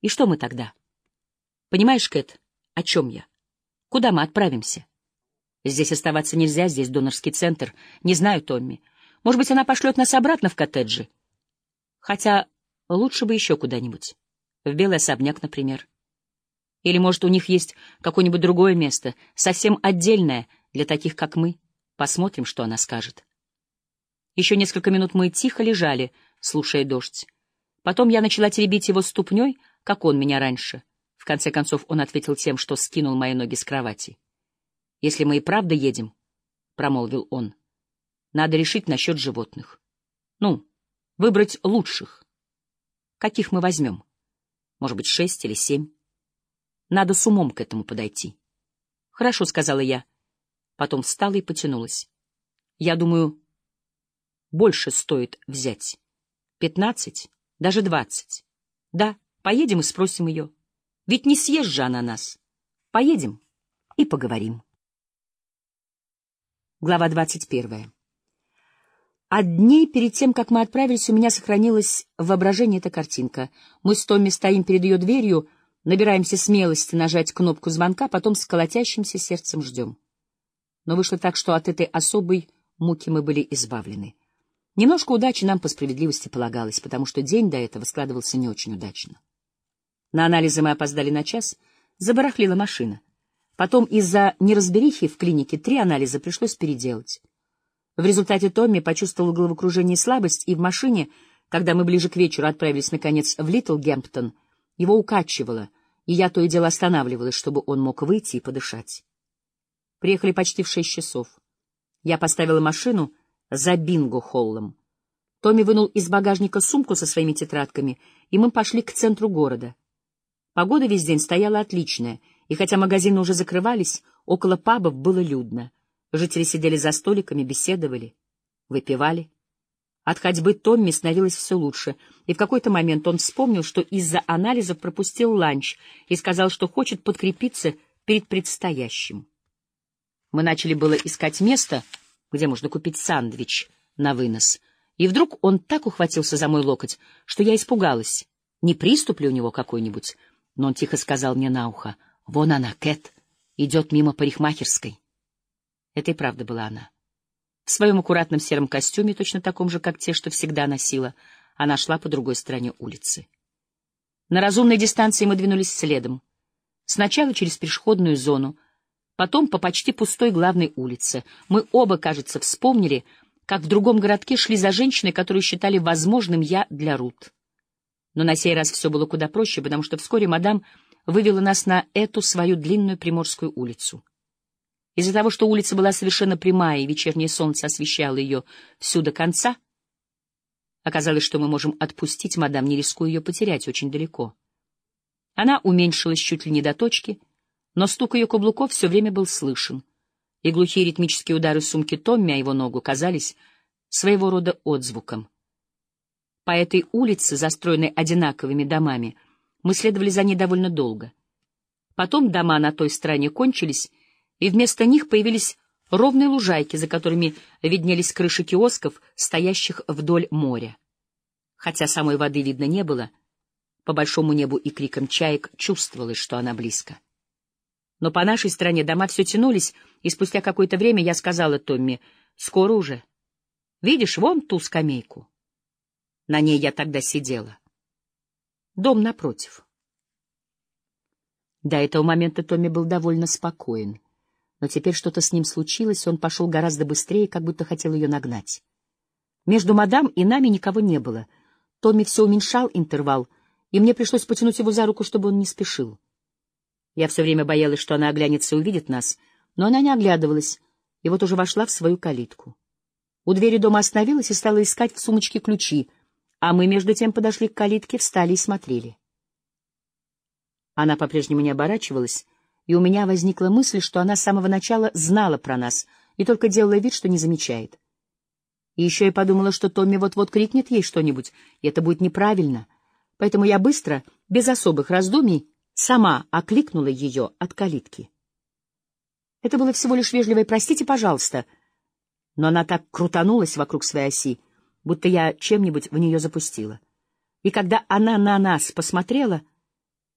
И что мы тогда? Понимаешь, Кэт, о чем я? Куда мы отправимся? Здесь оставаться нельзя, здесь донорский центр. Не знаю, Томми. Может быть, она пошлет нас обратно в коттеджи? Хотя лучше бы еще куда-нибудь. В белый особняк, например. Или, может, у них есть какое-нибудь другое место, совсем отдельное для таких, как мы. Посмотрим, что она скажет. Еще несколько минут мы тихо лежали, слушая дождь. Потом я начала теребить его ступней, как он меня раньше. В конце концов он ответил тем, что скинул мои ноги с кровати. «Если мы и правда едем», — промолвил он, — «надо решить насчет животных. Ну, выбрать лучших. Каких мы возьмем? Может быть, шесть или семь? Надо с умом к этому подойти». «Хорошо», — сказала я. Потом встала и потянулась. «Я думаю, больше стоит взять. Пятнадцать, даже двадцать. Да, поедем и спросим ее. Ведь не съест же она нас. Поедем и поговорим. Глава двадцать первая. От дней перед тем, как мы отправились, у меня сохранилась в воображении эта картинка. Мы с Томми стоим перед ее дверью, набираемся смелости нажать кнопку звонка, потом с колотящимся сердцем ждем. Но вышло так, что от этой особой муки мы были избавлены. Немножко удачи нам по справедливости полагалось, потому что день до этого складывался не очень удачно. На анализы мы опоздали на час, забарахлила машина. Потом из-за неразберихи в клинике три анализа пришлось переделать. В результате Томми почувствовал головокружение и слабость, и в машине, когда мы ближе к вечеру отправились, наконец, в Литл Гемптон, его укачивало, и я то и дело останавливалась, чтобы он мог выйти и подышать. Приехали почти в шесть часов. Я поставила машину за бинго-холлом. Томми вынул из багажника сумку со своими тетрадками, и мы пошли к центру города. Погода весь день стояла отличная, и хотя магазины уже закрывались, около пабов было людно. Жители сидели за столиками, беседовали, выпивали. От ходьбы Томми становилось все лучше, и в какой-то момент он вспомнил, что из-за анализов пропустил ланч и сказал, что хочет подкрепиться перед предстоящим. Мы начали было искать место — где можно купить сандвич на вынос. И вдруг он так ухватился за мой локоть, что я испугалась. Не приступ ли у него какой-нибудь? Но он тихо сказал мне на ухо. «Вон она, Кэт, идет мимо парикмахерской». Это и правда была она. В своем аккуратном сером костюме, точно таком же, как те, что всегда носила, она шла по другой стороне улицы. На разумной дистанции мы двинулись следом. Сначала через пешеходную зону, потом по почти пустой главной улице. Мы оба, кажется, вспомнили, как в другом городке шли за женщиной, которую считали возможным я для Рут. Но на сей раз все было куда проще, потому что вскоре мадам вывела нас на эту свою длинную Приморскую улицу. Из-за того, что улица была совершенно прямая, и вечернее солнце освещало ее всю до конца, оказалось, что мы можем отпустить мадам, не рискуя ее потерять очень далеко. Она уменьшилась чуть ли не до точки — но стук ее каблуков все время был слышен, и глухие ритмические удары сумки Томми о его ногу казались своего рода отзвуком. По этой улице, застроенной одинаковыми домами, мы следовали за ней довольно долго. Потом дома на той стороне кончились, и вместо них появились ровные лужайки, за которыми виднелись крыши киосков, стоящих вдоль моря. Хотя самой воды видно не было, по большому небу и крикам чаек чувствовалось, что она близко. Но по нашей стороне дома все тянулись, и спустя какое-то время я сказала Томми, «Скоро уже. Видишь, вон ту скамейку». На ней я тогда сидела. Дом напротив. До этого момента Томми был довольно спокоен. Но теперь что-то с ним случилось, он пошел гораздо быстрее, как будто хотел ее нагнать. Между мадам и нами никого не было. Томми все уменьшал интервал, и мне пришлось потянуть его за руку, чтобы он не спешил. Я все время боялась, что она оглянется и увидит нас, но она не оглядывалась, и вот уже вошла в свою калитку. У двери дома остановилась и стала искать в сумочке ключи, а мы между тем подошли к калитке, встали и смотрели. Она по-прежнему не оборачивалась, и у меня возникла мысль, что она с самого начала знала про нас и только делала вид, что не замечает. И еще я подумала, что Томми вот-вот крикнет ей что-нибудь, и это будет неправильно. Поэтому я быстро, без особых раздумий, сама окликнула ее от калитки. Это было всего лишь вежливое «простите, пожалуйста», но она так крутанулась вокруг своей оси, будто я чем-нибудь в нее запустила. И когда она на нас посмотрела,